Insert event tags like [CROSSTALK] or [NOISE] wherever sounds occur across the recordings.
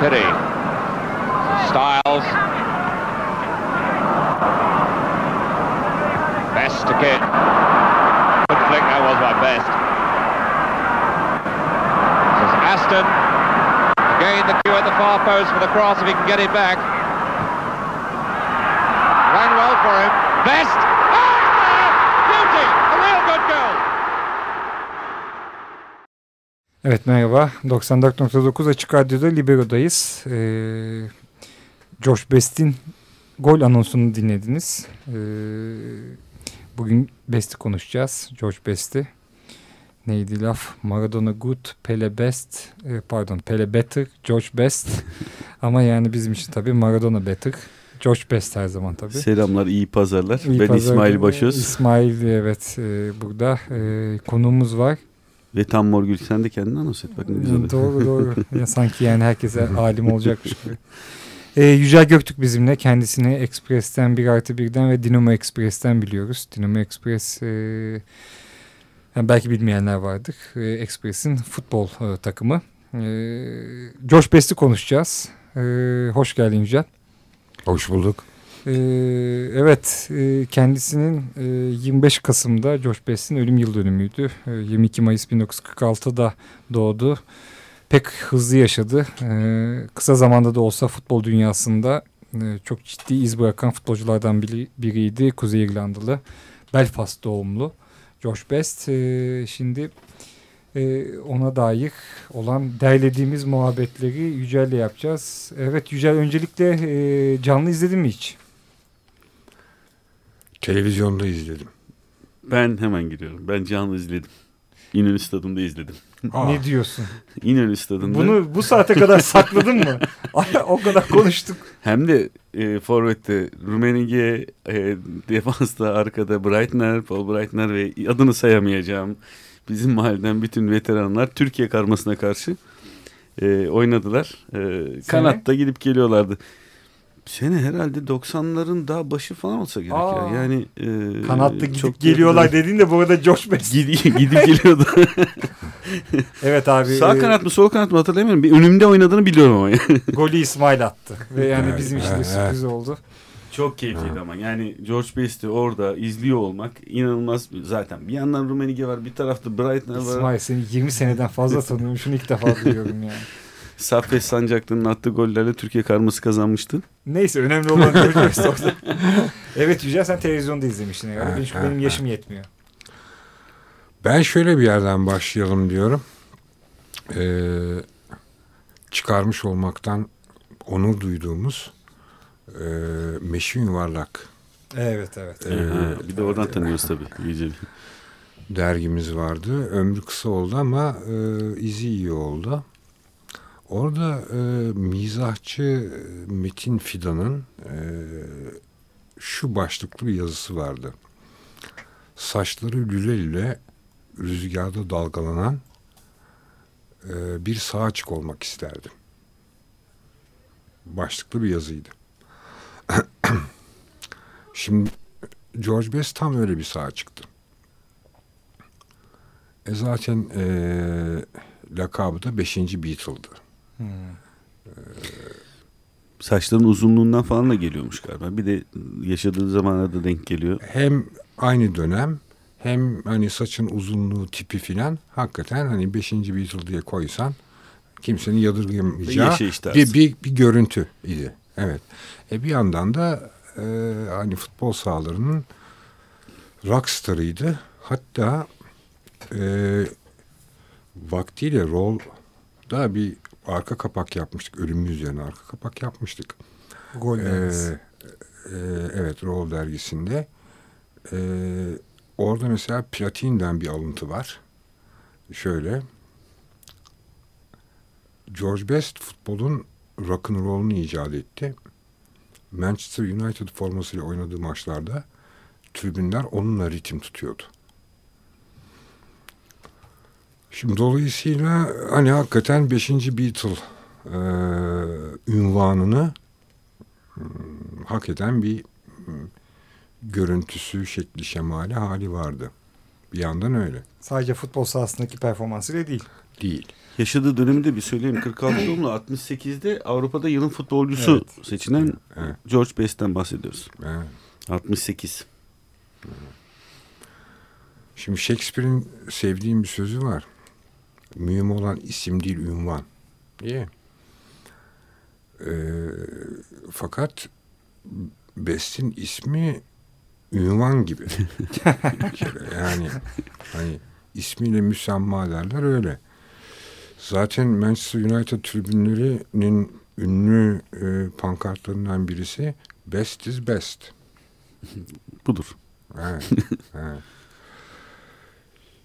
pity. Styles. Best to get. Good flick that was my Best. This is Aston. Again the cue at the far post for the cross if he can get it back. Ran well for him. Best. Evet merhaba. 94.9 Açık Radyo'da Libero'dayız. Ee, Josh Best'in gol anonsunu dinlediniz. Ee, bugün Best'i konuşacağız. Josh Best'i. Neydi laf? Maradona good, Pele best. Ee, pardon Pele better, Josh Best. [LAUGHS] Ama yani bizim için tabii Maradona better. Josh Best her zaman tabii. Selamlar, iyi pazarlar. İyi ben pazar İsmail. Başöz İsmail evet e, burada e, konuğumuz var. Ve Tam Morgül. Sen de kendini anons et. Bak ne güzel. Doğru doğru. [LAUGHS] ya sanki yani herkese alim olacakmış gibi. Ee, Yücel Göktürk bizimle. Kendisini Express'ten 1 artı 1'den ve Dinamo Express'ten biliyoruz. Dinamo Express e, yani belki bilmeyenler vardır. E, Express'in futbol e, takımı. E, Josh Best'i konuşacağız. E, hoş geldin Yücel. Hoş bulduk. Ee, evet e, kendisinin e, 25 Kasım'da Josh Best'in ölüm yıl dönümüydü. E, 22 Mayıs 1946'da doğdu. Pek hızlı yaşadı. E, kısa zamanda da olsa futbol dünyasında e, çok ciddi iz bırakan futbolculardan biri, biriydi. Kuzey İrlandalı. Belfast doğumlu Josh Best. E, şimdi e, ona dair olan derlediğimiz muhabbetleri Yücel'le yapacağız. Evet Yücel öncelikle e, canlı izledin mi hiç? Televizyonda izledim. Ben hemen giriyorum. Ben canlı izledim. İnönü Stadı'nda izledim. Aa, Ne diyorsun? İnönü Stadı'nda. Bunu bu saate kadar sakladın mı? O kadar konuştuk. Hem de e, Forvet'te Rumenige, e, defansta arkada Breitner, Paul Breitner ve adını sayamayacağım bizim mahalleden bütün veteranlar Türkiye karmasına karşı e, oynadılar. E, kanatta gidip geliyorlardı. Sene herhalde 90'ların daha başı falan olsa gerek Aa. ya. Yani e, Kanatta gidip çok- geliyorlar dediğinde bu arada Josh Best. Gid- gidip geliyordu. [LAUGHS] Evet abi. Sağ e, kanat mı sol kanat mı hatırlamıyorum. Bir önümde oynadığını biliyorum ama. [LAUGHS] Golü İsmail attı. Ve yani Evet, bizim için de sürpriz oldu. Çok keyifliydi ama yani George Best'i orada izliyor olmak inanılmaz. Zaten bir yandan Rumenige var bir tarafta Breitner var. İsmail seni 20 seneden fazla tanıyorum. Şunu ilk defa duyuyorum yani. [LAUGHS] Saffet Sancaklı'nın attığı gollerle Türkiye karması kazanmıştı. Neyse önemli olan [LAUGHS] Best orada. evet Yücel sen televizyonda izlemiştin herhalde. Benim [LAUGHS] yaşım yetmiyor. ben şöyle bir yerden başlayalım diyorum. Ee, çıkarmış olmaktan onur duyduğumuz e, Meşin Yuvarlak Evet evet. Ee, Ha, bir de oradan tanıyoruz tabii. iyice. dergimiz vardı. Ömrü kısa oldu ama e, izi iyi oldu. Orada e, mizahçı Metin Fidan'ın e, şu başlıklı bir yazısı vardı. Saçları lüle lüle rüzgarda dalgalanan e, bir sağ açık olmak isterdim. Başlıklı bir yazıydı. [CLEARS THROAT] Şimdi George Best tam öyle bir sağ çıktı. E zaten e, lakabı da 5. Beatle'dı. Hmm. Saçların uzunluğundan falan da geliyormuş galiba. Bir de yaşadığı zamana da denk geliyor. Hem aynı dönem hem hani saçın uzunluğu tipi filan hakikaten hani 5. Beatle diye koysan kimsenin yadırgamayacağı tarzı. bir, bir, bir görüntü idi. Evet. E bir yandan da e, hani futbol sahalarının rockstarıydı. Hatta e, vaktiyle Roll'da bir arka kapak yapmıştık. Ölümlü üzerine arka kapak yapmıştık. Gol Ee, vermesi. e, evet Roll dergisinde. Ee, orada mesela Platin'den bir alıntı var. Şöyle. George Best futbolun rock'n'roll'unu icat etti. Manchester United formasıyla oynadığı maçlarda tribünler onunla ritim tutuyordu. Şimdi dolayısıyla hani hakikaten 5. Beatle e, ünvanını hmm, hak eden bir hmm, görüntüsü, şekli, şemali hali vardı. Bir yandan öyle. Sadece futbol sahasındaki performansıyla değil. Değil. Yaşadığı dönemi de bir söyleyeyim. 46 doğumlu 68'de Avrupa'da yılın futbolcusu seçilen Evet. George Best'ten bahsediyoruz. Evet. 68. Şimdi Shakespeare'in sevdiğim bir sözü var. Mühim olan isim değil ünvan. Diye. Ee, fakat Best'in ismi ünvan gibi. [LAUGHS] Yani hani ismiyle müsemma derler öyle. Zaten Manchester United tribünlerinin ünlü e, pankartlarından birisi Best is best. Budur. Evet. [LAUGHS] evet.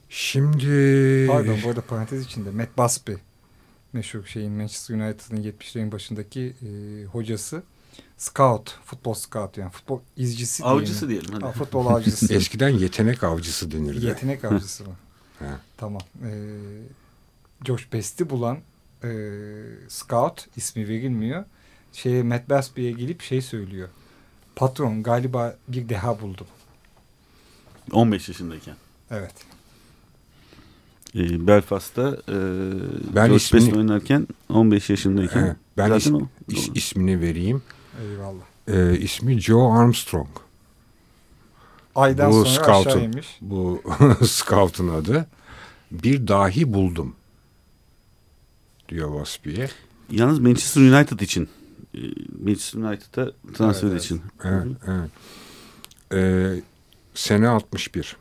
Şimdi Pardon bu arada parantez içinde Matt Busby meşhur şeyin Manchester United'ın 70'lerin başındaki e, hocası scout, futbol scout yani futbol izcisi Avcısı diyelim. diyelim. Ha, Hadi. futbol avcısı. [LAUGHS] eskiden yetenek avcısı denirdi. Yetenek avcısı mı? [LAUGHS] He. tamam. Ee, Josh Best'i bulan e, scout ismi verilmiyor. Şeye Matt Busby'ye gelip şey söylüyor. Patron galiba bir deha buldum. 15 yaşındayken. Evet. Ee, Belfast'ta e, Ben George ismini- Best oynarken 15 yaşındayken. Evet, ben is- o- is- ismini vereyim. Eyvallah. Ee, ismi Joe Armstrong. Aydan Bu sonra scout'un. aşağı inmiş. Bu [LAUGHS] scout'un adı. Bir dahi buldum. Diyor Waspi'ye. Yalnız Manchester United için e, Manchester United'a transfer Evet, evet. için. Evet, evet. Ee, sene 61.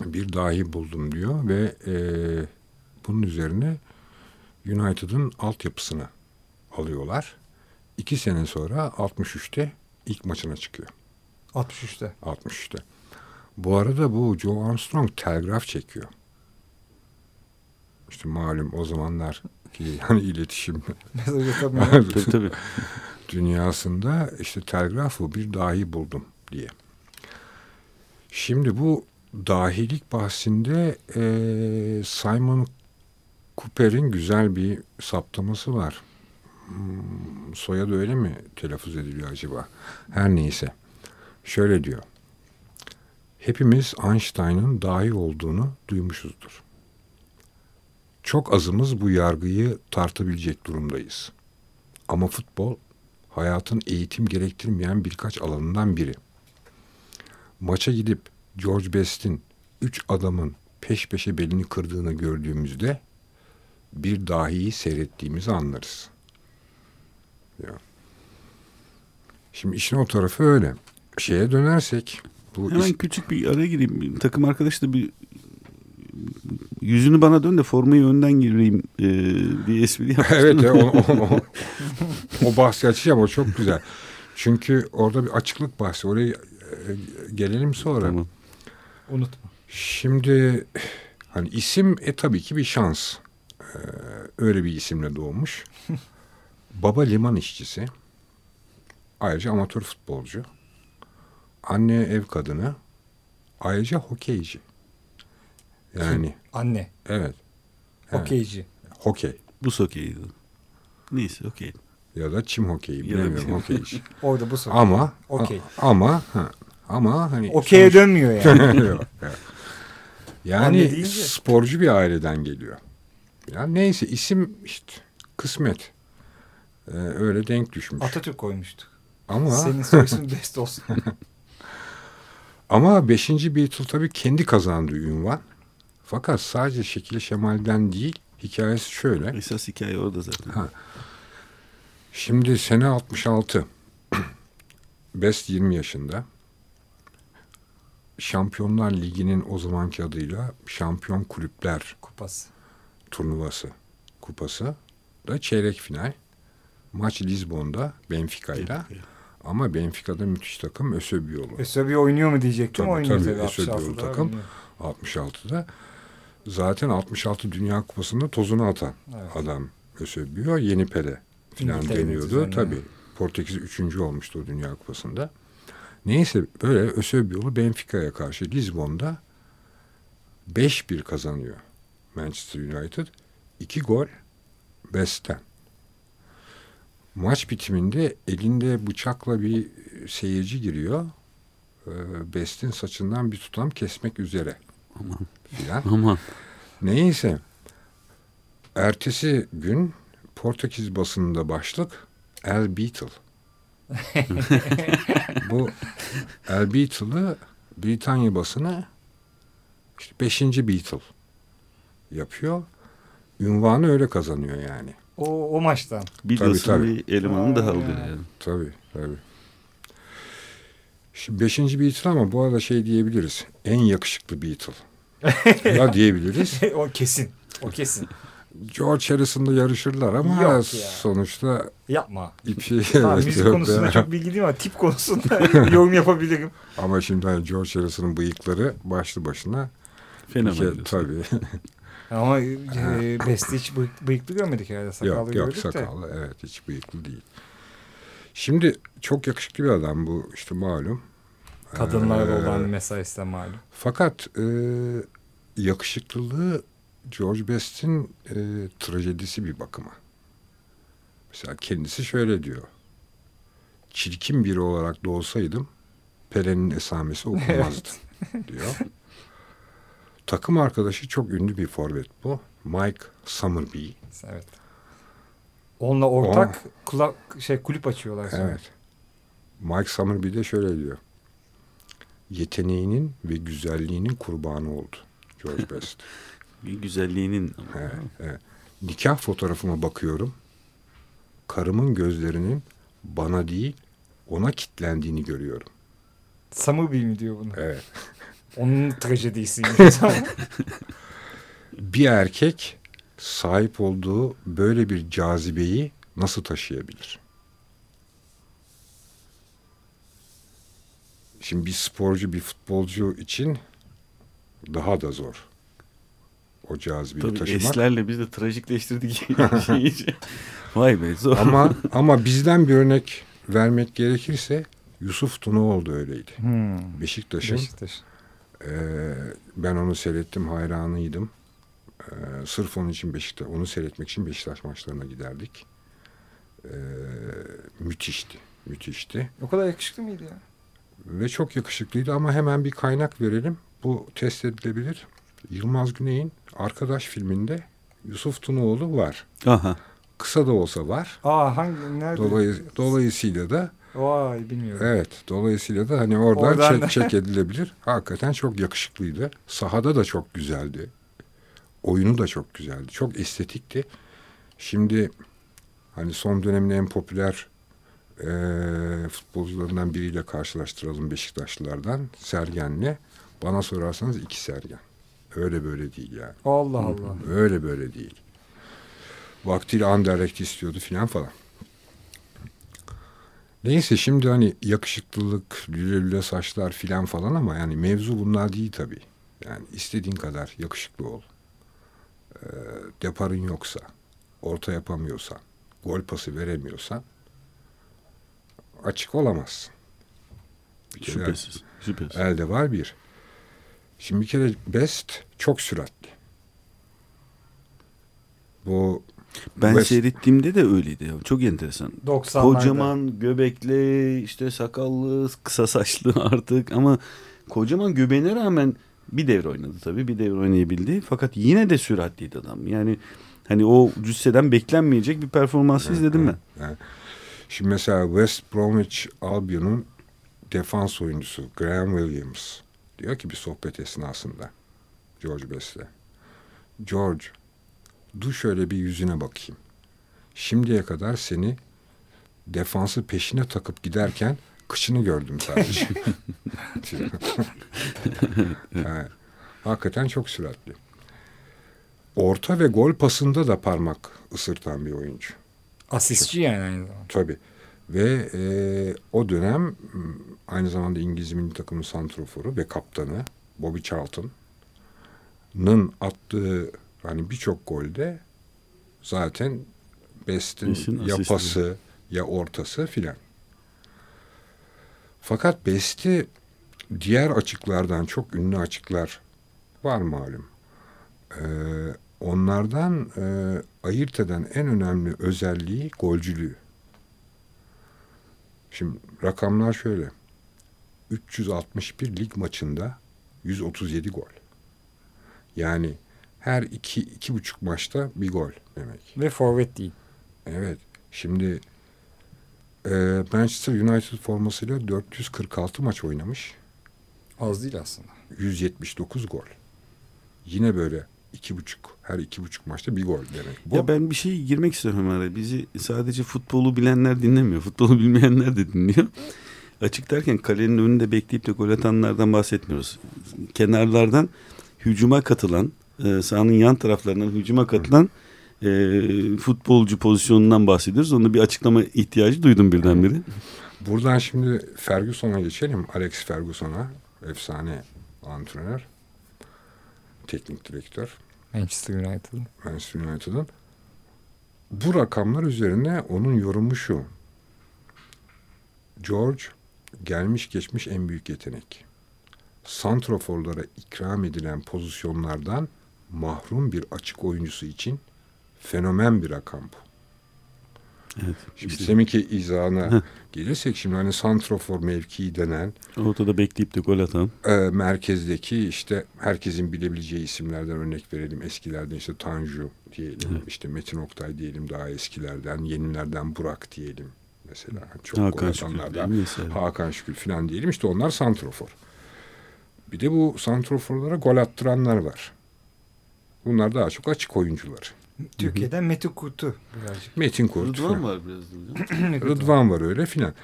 Bir dahi buldum diyor ve e, bunun üzerine United'ın altyapısını alıyorlar. İki sene sonra 63'te ilk maçına çıkıyor. 63'te. 63'te. Bu arada bu Joe Armstrong telgraf çekiyor. İşte malum o zamanlar ki [LAUGHS] yani iletişim. [LAUGHS] [LAUGHS] Tabii tabii. dünyasında işte telgrafı bir dahi buldum diye. Şimdi bu dahilik bahsinde eee, Simon Cooper'in güzel bir saptaması var. Hmm, soyadı öyle mi telaffuz ediliyor acaba? Her neyse. Şöyle diyor. Hepimiz Einstein'ın dahi olduğunu duymuşuzdur. Çok azımız bu yargıyı tartabilecek durumdayız. Ama futbol hayatın eğitim gerektirmeyen birkaç alanından biri. Maça gidip George Best'in üç adamın peş peşe belini kırdığını gördüğümüzde bir dahiyi seyrettiğimizi anlarız. Ya. Şimdi işin o tarafı öyle. Şeye dönersek bu Hemen iş- küçük bir araya gireyim. Bir Takım arkadaş da bir yüzünü bana dön de formayı önden gireyim e, bir espri [LAUGHS] yapmıştım. evet ya, o, o, o, [LAUGHS] o bahsi açacağım o çok güzel. Çünkü orada bir açıklık bahsi. Oraya e, gelelim sonra. Tamam. Unutma. Şimdi hani isim e tabii ki bir şans. Ee, öyle bir isimle doğmuş. [LAUGHS] Baba liman işçisi. Ayrıca amatör futbolcu. Anne ev kadını. Ayrıca hokeyci. Yani Anne. evet. evet. Okeyci. Hokey. Bu okeydi. Neyse okey. Ya da çim hokeyi. Çim- hokeyci. [LAUGHS] Orada bu soru. ama Okey. a- ama ha, ama hani Okey'e sonuç- dönmüyor yani. [LAUGHS] Yani sporcu bir aileden geliyor. Ya neyse isim işte kısmet. Ee, öyle denk düşmüş. Atatürk koymuştu. ama Senin soy isim best olsun. [LAUGHS] ama 5. Beatle tabii kendi kazandığı ünvan. Fakat sadece şekil şemalden değil hikayesi şöyle. Esas hikaye orada zaten. Ha. Şimdi sene 66. [CLEARS THROAT] Best 20 yaşında. Şampiyonlar Ligi'nin o zamanki adıyla Şampiyon Kulüpler Kupası. turnuvası kupası da çeyrek final. Maç Lizbon'da Benfica'yla ama Benfica'da müthiş takım Ösebiyolu. Ösebi oynuyor mu diyecektim. Tabii, oynuyor tabii, tabii. Ösebi 66'da takım. oynuyor. 66'da zaten 66 Dünya Kupası'nda tozunu atan Evet. adam Ösebiyo Yeni Pele falan deniyordu. Tabii Portekiz üçüncü olmuştu o Dünya Kupası'nda. Neyse böyle Ösebiyolu Benfica'ya karşı Lizbon'da 5-1 kazanıyor Manchester United. 2 gol Best'ten. Maç bitiminde elinde bıçakla bir seyirci giriyor. Ee, Best'in saçından bir tutam kesmek üzere Aman. filan. Aman. Neyse. ertesi gün Portekiz basınında başlık El Beatle. [LAUGHS] Bu El Beatle'ı Britanya basını işte beşinci Beatle yapıyor. Ünvanı öyle kazanıyor yani. O, o maçtan. Beatles'ın tabii. bir elemanı daha Aa. oluyor yani. Tabii tabii. Şimdi beşinci Beatle ama bu arada şey diyebiliriz. En yakışıklı Beatle. [LAUGHS] ya diyebiliriz. o kesin. O kesin. George Harrison'da yarışırlar ama ya. sonuçta Yapma. ipi [LAUGHS] evet, müzik konusunda ya. çok bilgi değil ama tip konusunda [LAUGHS] yorum yapabilirim. Ama şimdi hani George Harrison'ın bıyıkları başlı başına Fenomen. diyorsun. tabii. [LAUGHS] Ama e, Beste hiç bıyık, bıyıklı görmedik herhalde. Sakallı yok yok gördük de. sakallı evet hiç bıyıklı değil. Şimdi çok yakışıklı bir adam bu işte malum. Kadınlara da Ee, olan mesaisi de malum. Fakat e, yakışıklılığı George Best'in e, trajedisi bir bakıma. Mesela kendisi şöyle diyor. Çirkin biri olarak doğsaydım Pelen'in esamesi okunmazdı [LAUGHS] diyor. Takım arkadaşı çok ünlü bir forvet bu. Mike Summerby. Evet. Onunla ortak kulak şey kulüp açıyorlar sonra. Evet. Mike Summerby de şöyle diyor. Yeteneğinin ve güzelliğinin kurbanı oldu George [LAUGHS] Best. Bir güzelliğinin. Evet, evet. Nikah fotoğrafıma bakıyorum. Karımın gözlerinin bana değil ona kitlendiğini görüyorum. Summerby mi diyor bunu? Evet. [LAUGHS] Onun trajedisiymiş. [LAUGHS] Bir erkek sahip olduğu böyle bir cazibeyi nasıl taşıyabilir? Şimdi bir sporcu, bir futbolcu için daha da zor. O cazibeyi Tabii taşımak. eslerle biz de trajikleştirdik [LAUGHS] şeyi. Vay be zor. Ama ama bizden bir örnek vermek gerekirse Yusuf Tunaoğlu öyleydi. hmm. Beşiktaş'ın Beşiktaş. Ee, ben onu seyrettim, hayranıydım. Ee, sırf onun için Beşiktaş, onu seyretmek için Beşiktaş maçlarına giderdik. Ee, müthişti, müthişti. O kadar yakışıklı mıydı ya? Ve çok yakışıklıydı ama hemen bir kaynak verelim. Bu test edilebilir. Yılmaz Güney'in Arkadaş filminde Yusuf Tunaoğlu var. Aha. Kısa da olsa var. Aa hangi nerede? Dolay, dolayısıyla da Vay bilmiyorum. Evet. Dolayısıyla da hani oradan, Oradan çek, [LAUGHS] çek edilebilir. Hakikaten çok yakışıklıydı. Sahada da çok güzeldi. Oyunu da çok güzeldi. Çok estetikti. Şimdi hani son dönemin en popüler eee futbolcularından biriyle karşılaştıralım Beşiktaşlılardan. Sergen'le. Bana sorarsanız iki Sergen. Öyle böyle değil yani. Allah Allah. Öyle böyle değil. Vaktiyle Anderlecht istiyordu filan falan. Neyse şimdi hani yakışıklılık, lüle lüle saçlar filan falan ama yani mevzu bunlar değil tabii. Yani istediğin kadar yakışıklı ol. Ee, deparın yoksa, orta yapamıyorsan, gol pası veremiyorsan açık olamazsın. Bir Şüphesiz. Şüphesiz. elde var bir. Şimdi bir kere Best çok süratli. Bu Ben West- seyrettiğimde de öyleydi. ya. Çok enteresan. 90'larda. Kocaman göbekli, işte sakallı, kısa saçlı [LAUGHS] artık ama kocaman göbeğine rağmen bir devre oynadı tabii. Bir devre oynayabildi. Fakat yine de süratliydi adam. Yani hani o cüsseden beklenmeyecek bir performansı izledim ben. Şimdi mesela West Bromwich Albion'un defans oyuncusu Graham Williams diyor ki bir sohbet esnasında George Best'le. George, dur şöyle bir yüzüne bakayım. Şimdiye kadar seni defansı peşine takıp giderken kıçını gördüm sadece. [LAUGHS] yani, hakikaten çok süratli. Orta ve gol pasında da parmak ısırtan bir oyuncu. Asistçi yani aynı zamanda. Tabii. Ve e, o dönem aynı zamanda İngiliz milli takımın santroforu ve kaptanı Bobby Charlton'ın attığı hani birçok golde zaten Best'in Best'in ya asisti. pası ya ortası filan. Fakat Best'i diğer açıklardan çok ünlü açıklar var malum. Ee, onlardan e, ayırt eden en önemli özelliği golcülüğü. Şimdi rakamlar şöyle. 361 lig maçında 137 gol. Yani her iki, iki buçuk maçta bir gol demek. Ve forvet değil. Evet. Şimdi e, Manchester United formasıyla 446 maç oynamış. Az değil aslında. 179 gol. Yine böyle iki buçuk her iki buçuk maçta bir gol demek. Bu Ya ben bir şey girmek istiyorum araya. Bizi sadece futbolu bilenler dinlemiyor. Futbolu bilmeyenler de dinliyor. Açık derken kalenin önünde bekleyip de gol atanlardan bahsetmiyoruz. Kenarlardan hücuma katılan, e, sahanın yan taraflarından hücuma katılan e, futbolcu pozisyonundan bahsediyoruz. Onda bir açıklama ihtiyacı duydum birdenbire. Buradan şimdi Ferguson'a geçelim. Alex Ferguson'a efsane antrenör, teknik direktör Manchester United'ın. Manchester United'ın. Bu rakamlar üzerine onun yorumu şu. George gelmiş geçmiş en büyük yetenek. Santroforlara ikram edilen pozisyonlardan mahrum bir açık oyuncusu için fenomen bir rakam bu. Evet. Şimdi İşte deminki izahına gelirsek şimdi hani santrofor mevkii denen ortada bekleyip de gol atan. e, merkezdeki işte herkesin bilebileceği isimlerden örnek verelim. Eskilerden işte Tanju diyelim, işte Metin Oktay diyelim daha eskilerden, yenilerden Burak diyelim mesela. Çok Hakan gol Şükür atanlardan. mesela? Hakan Şükür falan diyelim işte onlar santrofor. Bir de bu santroforlara gol attıranlar var. Bunlar daha çok açık oyuncular. Türkiye'den Metin Kurt'u birazcık. Metin Kurt. falan. var biraz da. [CLEARS THROAT] Rıdvan var öyle filan.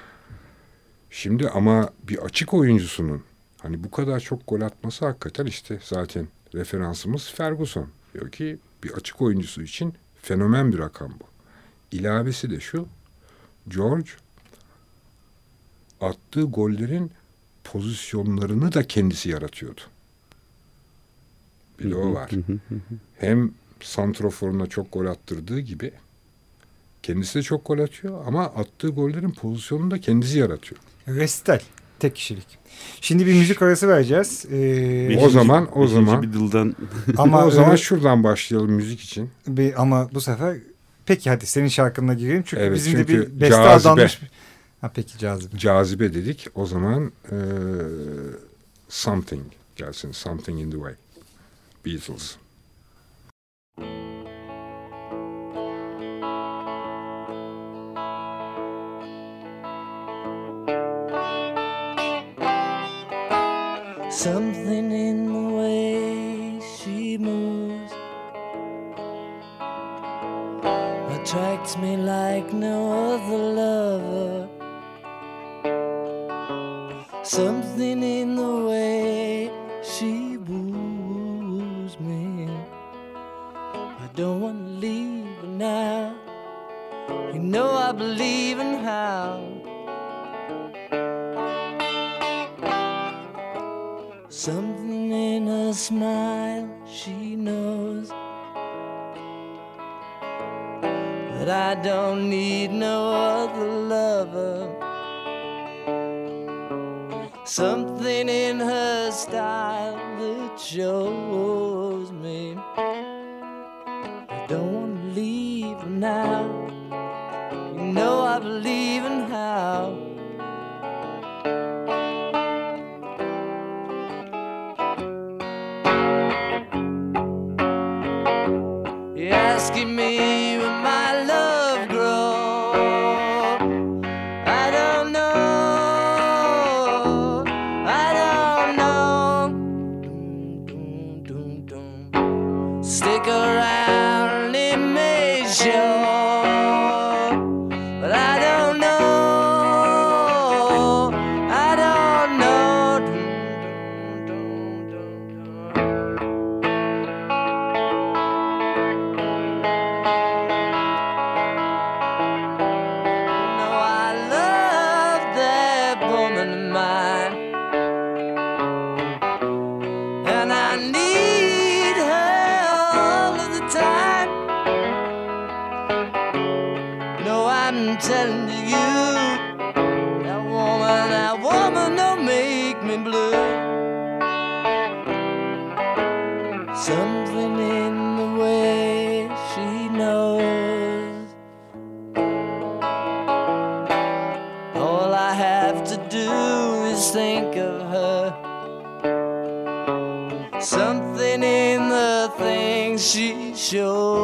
Şimdi ama bir açık oyuncusunun hani bu kadar çok gol atması hakikaten işte zaten referansımız Ferguson. Diyor ki bir açık oyuncusu için fenomen bir rakam bu. İlavesi de şu. George attığı gollerin pozisyonlarını da kendisi yaratıyordu. Bir de o var. Hem santroforuna çok gol attırdığı gibi kendisi de çok gol atıyor ama attığı gollerin pozisyonunu da kendisi yaratıyor. Resital. Tek kişilik. Şimdi bir müzik arası vereceğiz. Ee, O zaman- o zaman- bir dıldan [LAUGHS] ama o zaman e, şuradan başlayalım müzik için. bir, ama bu sefer peki hadi senin şarkınla girelim. Çünkü Evet, bizim çünkü de bir beste cazibe. adanmış. Ha peki cazibe. Cazibe dedik. O zaman eee, Something gelsin. Something in the Way. Beatles. Something in the way she moves attracts me like no other lover. Something in the I believe in how. Something in her smile, she knows that I don't need no other lover. Something in her style that shows I need her all of the time. No, I'm telling you, show.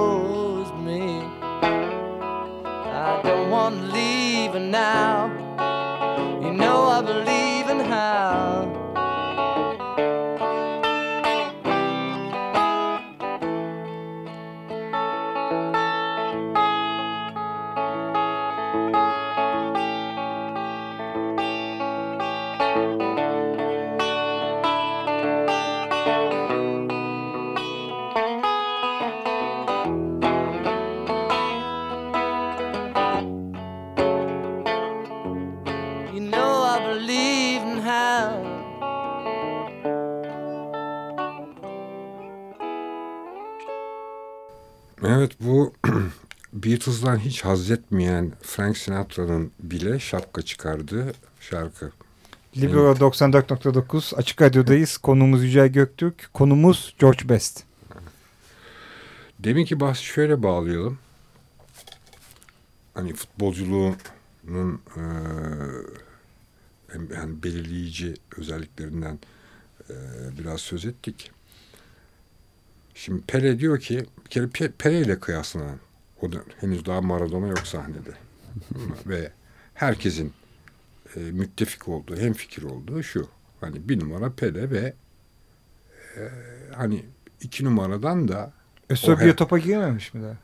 Beatles'dan hiç haz etmeyen Frank Sinatra'nın bile şapka çıkardığı şarkı. Libero 94.9 Açık Radyo'dayız. Konumuz Yücel Göktürk. Konumuz George Best. Deminki bahsi şöyle bağlayalım. Hani futbolculuğunun en- yani belirleyici özelliklerinden eee, biraz söz ettik. Şimdi Pele diyor ki bir kere Pe- Pele ile kıyaslanan o da henüz daha Maradona yok sahnede. [LAUGHS] Ve herkesin e, müttefik olduğu, hem fikir olduğu şu. Hani bir numara Pele ve e, hani iki numaradan da Ösöbio he- topa girmemiş mi daha?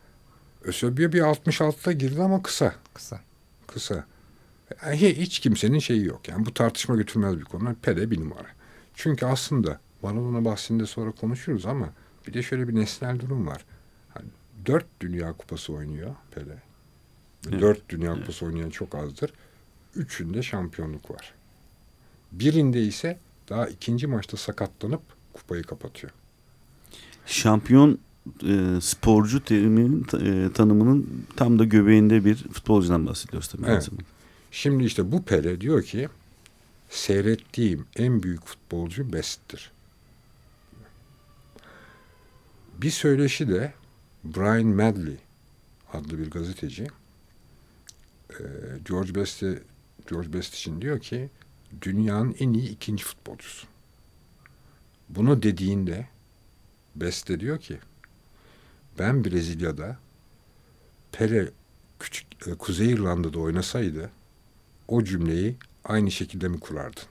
Ösöbio bir 66'da girdi ama kısa. Kısa. Kısa. Yani hi- hiç kimsenin şeyi yok. Yani bu tartışma götürmez bir konu. Pele bir numara. Çünkü aslında Maradona bahsinde sonra konuşuruz ama bir de şöyle bir nesnel durum var. Dört Dünya Kupası oynuyor Pele. Evet. Dört Dünya Kupası oynayan çok azdır. Üçünde şampiyonluk var. Birinde ise daha ikinci maçta sakatlanıp kupayı kapatıyor. Şampiyon e, sporcu teriminin e, tanımının tam da göbeğinde bir futbolcudan bahsediyoruz tabii. Evet. Şimdi işte bu Pele diyor ki seyrettiğim en büyük futbolcu Best'tir. Bir söyleşi de Brian Medley adlı bir gazeteci e, George Best'i George Best için diyor ki dünyanın en iyi ikinci futbolcusu. Bunu dediğinde Best de diyor ki ben Brezilya'da Pele küçük e, Kuzey İrlanda'da oynasaydı o cümleyi aynı şekilde mi kurardın?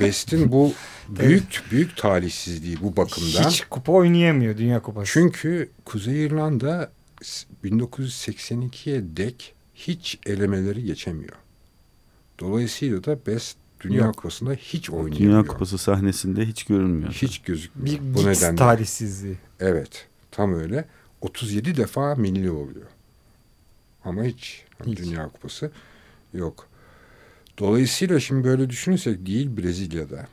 Best'in bu büyük büyük talihsizliği bu bakımdan. Hiç kupa oynayamıyor Dünya Kupası. Çünkü Kuzey İrlanda s- 1982'ye dek hiç elemeleri geçemiyor. Dolayısıyla da Best Dünya Yok. Kupası'nda hiç oynayamıyor. Dünya Kupası sahnesinde hiç görünmüyor. Hiç gözükmüyor. bir bu nedenle. talihsizliği. Evet. Tam öyle. 37 defa milli oluyor. Ama hiç, hani Hiç. Dünya Kupası yok. Dolayısıyla şimdi böyle düşünürsek değil Brezilya'da.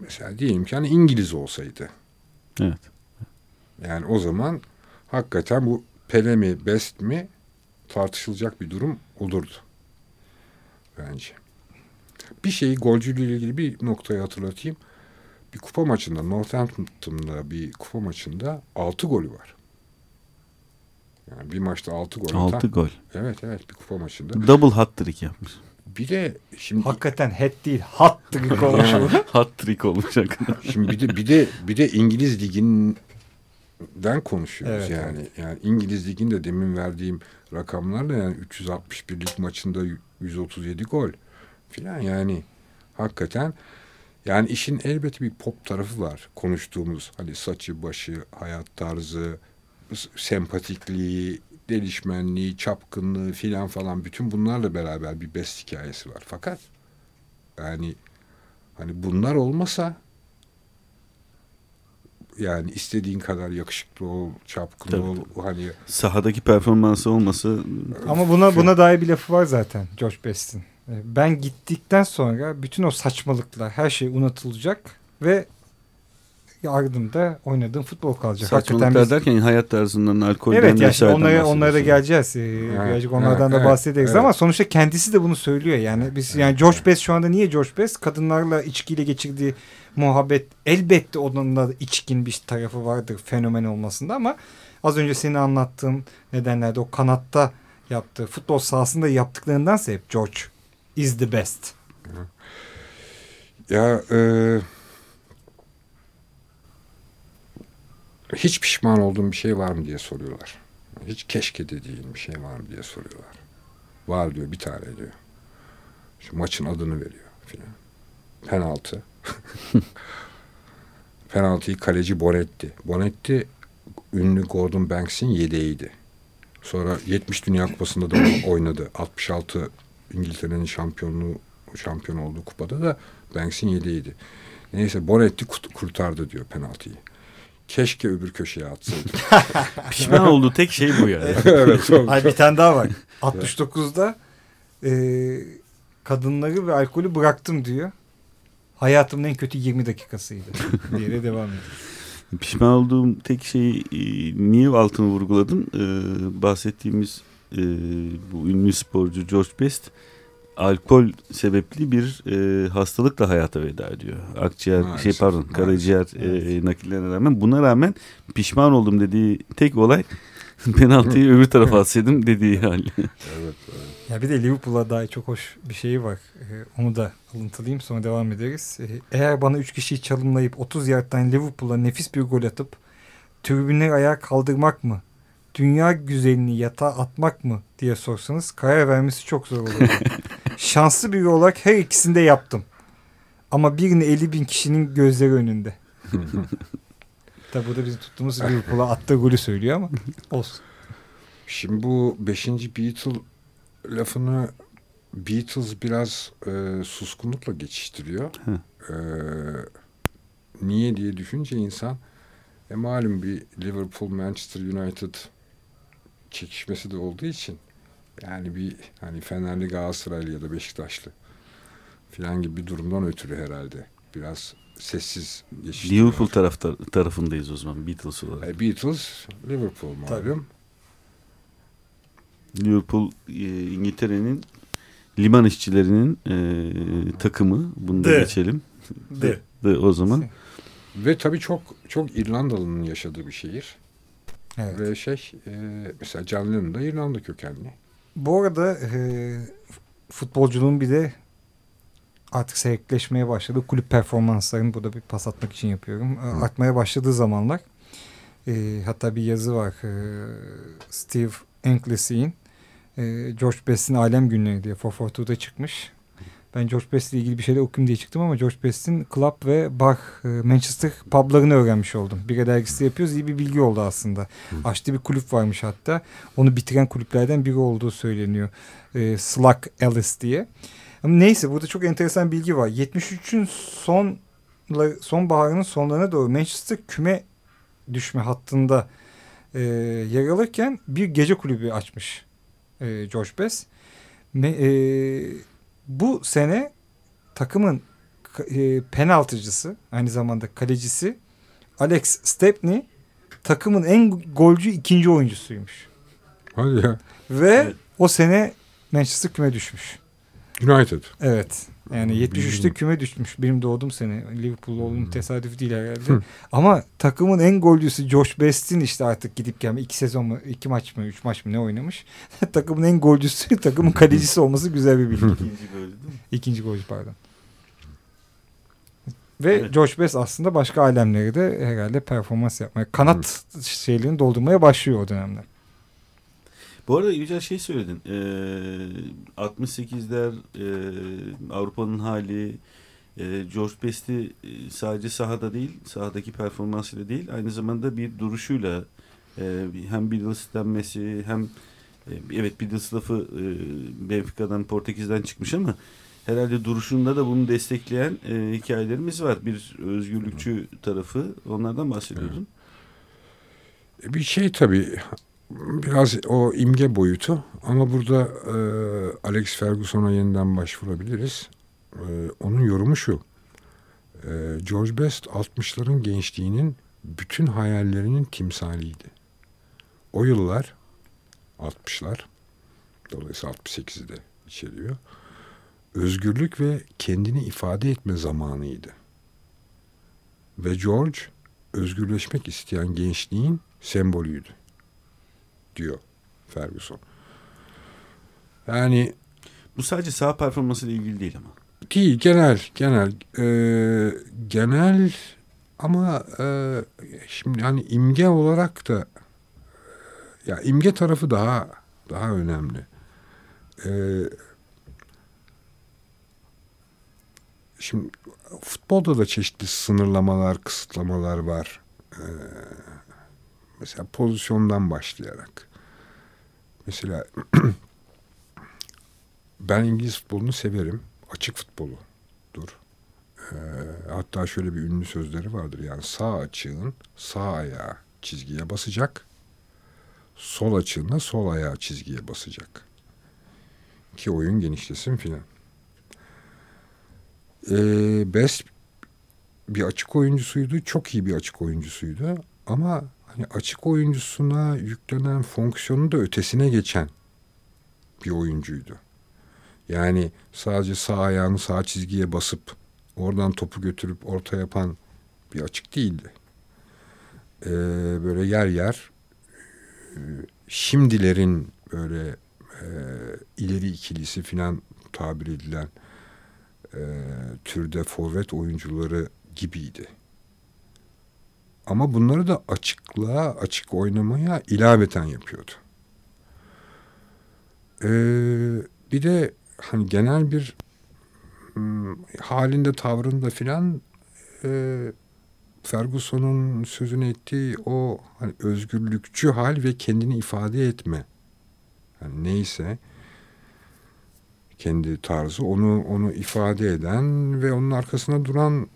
Mesela diyelim ki hani İngiliz olsaydı. Evet. Yani o zaman hakikaten bu Pele mi Best mi tartışılacak bir durum olurdu. Bence. Bir şeyi golcülüğüyle ilgili bir noktayı hatırlatayım. Bir kupa maçında Northampton'da bir kupa maçında 6 golü var. Yani bir maçta 6 gol. 6 atan- gol. Evet evet bir kupa maçında. Double hat-trick yapmış. Bir de şimdi Hakikaten hat değil hat trick [LAUGHS] olmuş. Hat-trick olmuş hakikaten. [LAUGHS] Şimdi bir de bir de bir de İngiliz liginden konuşuyoruz Evet, yani. Yani İngiliz liginde demin verdiğim rakamlarla yani 361 lig maçında 137 gol filan yani hakikaten yani işin elbette bir pop tarafı var. Konuştuğumuz hani saçı, başı, hayat tarzı, sempatikliği, delişmenliği, çapkınlığı filan falan bütün bunlarla beraber bir best hikayesi var. Fakat yani hani bunlar olmasa yani istediğin kadar yakışıklı ol, çapkın Tabii, ol, hani Sahadaki performansı olması Ama buna buna dair bir lafı var zaten George Best'in. Ee, Ben gittikten sonra bütün o saçmalıklar her şey unutulacak ve ardında oynadığım futbol kalacak. saçmalıklar Hakikaten biz- derken hayat tarzından, alkolden Evet yani vesaireden onlara, onlara da geleceğiz. Ee, birazcık onlardan da evet, bahsederiz evet. ama sonuçta kendisi de bunu söylüyor. Yani biz yani George Best şu anda niye George Best? Kadınlarla içkiyle geçirdiği muhabbet elbette onun da içkin bir tarafı vardır fenomen olmasında ama az önce senin anlattığın nedenlerde o kanatta yaptığı futbol sahasında yaptıklarındansa hep George is the best. Ya e, hiç pişman olduğum bir şey var mı diye soruyorlar. Hiç keşke dediğin bir şey var mı diye soruyorlar. Var diyor bir tane diyor. Şu maçın adını veriyor filan. Penaltı. [LAUGHS] Penaltıyı kaleci Bonetti. Bonetti ünlü Gordon Banks'in yedeğiydi. Sonra 70 Dünya Kupası'nda da [COUGHS] oynadı. 66 İngiltere'nin şampiyonluğu şampiyon olduğu kupada da Banks'in yedeğiydi. Neyse Bonetti kurtardı diyor penaltıyı. Keşke öbür köşeye atsaydı. [LAUGHS] Pişman olduğu tek şey bu yani. evet. [LAUGHS] çok- Ay bir tane daha var. [LAUGHS] 69'da e, kadınları ve alkolü bıraktım diyor. Hayatımın en kötü 20 dakikasıydı diye de devam ediyor. Pişman olduğum tek şeyi e, niye altını vurguladım? E, bahsettiğimiz e, bu ünlü sporcu George Best alkol sebepli bir e, hastalıkla hayata veda ediyor. Akciğer Maalesef, şey pardon maalesef. karaciğer e, nakillerine rağmen buna rağmen pişman oldum dediği tek olay [LAUGHS] penaltıyı öbür tarafa atsaydım dediği hal. evet, evet. Ya bir de Liverpool'a dair çok hoş bir şeyi var. Ee, onu da alıntılayayım sonra devam ederiz. Ee, eğer bana 3 kişiyi çalımlayıp 30 yardtan Liverpool'a nefis bir gol atıp tribünleri ayağa kaldırmak mı? Dünya güzelini yatağa atmak mı diye sorsanız karar vermesi çok zor olur. [LAUGHS] Şanslı biri olarak her ikisini de yaptım. Ama birini 50 bin kişinin gözleri önünde. [LAUGHS] Tabi burada bizim tuttuğumuz Liverpool'a attığı golü söylüyor ama olsun. Şimdi bu beşinci Beatle lafını Beatles biraz e, suskunlukla geçiştiriyor. E, niye diye düşünce insan e, malum bir Liverpool Manchester United çekişmesi de olduğu için yani bir hani Fenerli Galatasaraylı ya da Beşiktaşlı filan gibi bir durumdan ötürü herhalde biraz sessiz geçiştiriyor. Liverpool tarafta, tarafındayız o zaman Beatles olarak. E, Beatles Liverpool malum. Liverpool e, İngiltere'nin liman işçilerinin e, takımı. Bunu da De. geçelim. De. De, o zaman. Ve tabii çok çok İrlandalı'nın yaşadığı bir şehir. Evet. Ve şey e, mesela John Lennon da İrlanda kökenli. Bu arada e, futbolculuğun bir de artık seyrekleşmeye başladı. Kulüp performanslarını burada bir pas atmak için yapıyorum. E, Artmaya başladığı zamanlar e, hatta bir yazı var. E, Steve Anklesey'in e, George Best'in Alem Günleri diye 442'da çıkmış. Ben George Best ile ilgili bir şeyler okuyayım diye çıktım ama George Best'in club ve bar e, Manchester publarını öğrenmiş oldum. Bir dergisi yapıyoruz. iyi bir bilgi oldu aslında. Açtığı bir kulüp varmış hatta. Onu bitiren kulüplerden biri olduğu söyleniyor. E, Slug Alice diye. Ama neyse burada çok enteresan bilgi var. 73'ün son sonbaharının sonlarına doğru Manchester küme düşme hattında e, yer alırken bir gece kulübü açmış e, George Best. Me, e, bu sene takımın e, penaltıcısı aynı zamanda kalecisi Alex Stepney takımın en golcü ikinci oyuncusuymuş. Hadi ya. Ve Evet. o sene Manchester küme düşmüş. United. Evet. Yani Hmm, 73'te bilmiyorum. küme düşmüş. Benim doğduğum sene. Liverpool olduğum Hmm. tesadüf değil herhalde. Hı. Ama takımın en golcüsü Josh Best'in işte artık gidip gelme. iki sezon mu, iki maç mı, üç maç mı ne oynamış. [LAUGHS] takımın en golcüsü, [LAUGHS] takımın kalecisi olması güzel bir bilgi. İkinci golü değil mi? İkinci golcü pardon. Ve Evet. Josh Best aslında başka alemleri de herhalde performans yapmaya, kanat şeylerini doldurmaya başlıyor o dönemler. Bu arada güzel şey söyledin. Ee, 68'ler e, Avrupa'nın hali e, George Best'i e, sadece sahada değil, sahadaki performansıyla değil, aynı zamanda bir duruşuyla e, hem Beatles denmesi hem e, evet Beatles lafı e, Benfica'dan Portekiz'den çıkmış ama herhalde duruşunda da bunu destekleyen e, hikayelerimiz var. Bir özgürlükçü tarafı onlardan bahsediyordun. Bir şey tabii biraz o imge boyutu ama burada e, Alex Ferguson'a yeniden başvurabiliriz. E, onun yorumu şu. E, George Best 60'ların gençliğinin bütün hayallerinin timsaliydi. O yıllar 60'lar dolayısıyla 68'i de içeriyor. Özgürlük ve kendini ifade etme zamanıydı. Ve George özgürleşmek isteyen gençliğin sembolüydü diyor Ferguson. Yani Bu sadece saha performansı ile ilgili değil ama. değil genel genel e, genel ama e, şimdi yani imge olarak da ya imge tarafı daha daha önemli. E, şimdi futbolda da çeşitli sınırlamalar, kısıtlamalar var. E, mesela pozisyondan başlayarak. Mesela [CLEARS THROAT] ben İngiliz futbolunu severim. Açık futboludur. Ee, hatta şöyle bir ünlü sözleri vardır. Yani sağ açığın sağ ayağı çizgiye basacak. Sol açığında sol ayağı çizgiye basacak. Ki oyun genişlesin filan. Ee, Best bir açık oyuncusuydu. Çok iyi bir açık oyuncusuydu. Ama hani açık oyuncusuna yüklenen fonksiyonu da ötesine geçen bir oyuncuydu. Yani sadece sağ ayağını sağ çizgiye basıp oradan topu götürüp orta yapan bir açık değildi. Ee, böyle yer yer e, şimdilerin böyle e, ileri ikilisi filan tabir edilen e, türde forvet oyuncuları gibiydi. Ama bunları da açıklığa, açık oynamaya ilaveten yapıyordu. Ee, bir de hani genel bir ım, halinde tavrında filan e, Ferguson'un sözünü ettiği o hani özgürlükçü hal ve kendini ifade etme yani neyse kendi tarzı onu onu ifade eden ve onun arkasına duran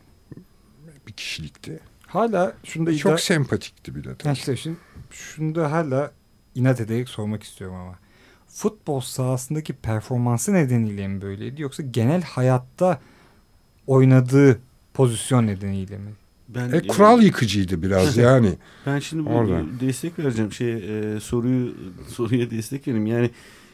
bir kişilikti. Hala şunda Çok iddia- sempatikti bir de. tabii. İşte şimdi şunda hala inat ederek sormak istiyorum ama. Futbol sahasındaki performansı nedeniyle mi böyleydi yoksa genel hayatta oynadığı pozisyon nedeniyle mi? Ben, E, kural yıkıcıydı biraz [LAUGHS] yani. Ben şimdi bu Orada. destek vereceğim şey e, soruyu soruya destek vereyim. Yani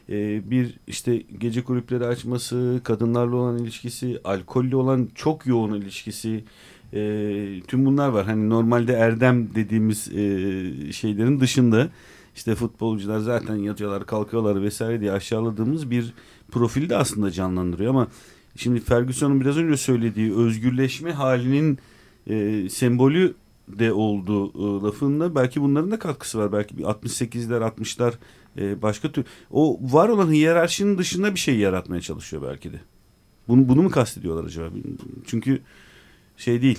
e, bir işte gece kulüpleri açması, kadınlarla olan ilişkisi, alkolle olan çok yoğun ilişkisi, e, tüm bunlar var. Hani normalde erdem dediğimiz e, şeylerin dışında işte futbolcular zaten yatıyorlar, kalkıyorlar vesaire diye aşağıladığımız bir profili de aslında canlandırıyor ama şimdi Ferguson'un biraz önce söylediği özgürleşme halinin e, sembolü de oldu e, lafında belki bunların da katkısı var. Belki bir 68'ler 60'lar e, başka tür o var olan hiyerarşinin dışında bir şey yaratmaya çalışıyor belki de. Bunu bunu mu kastediyorlar acaba? Çünkü şey değil.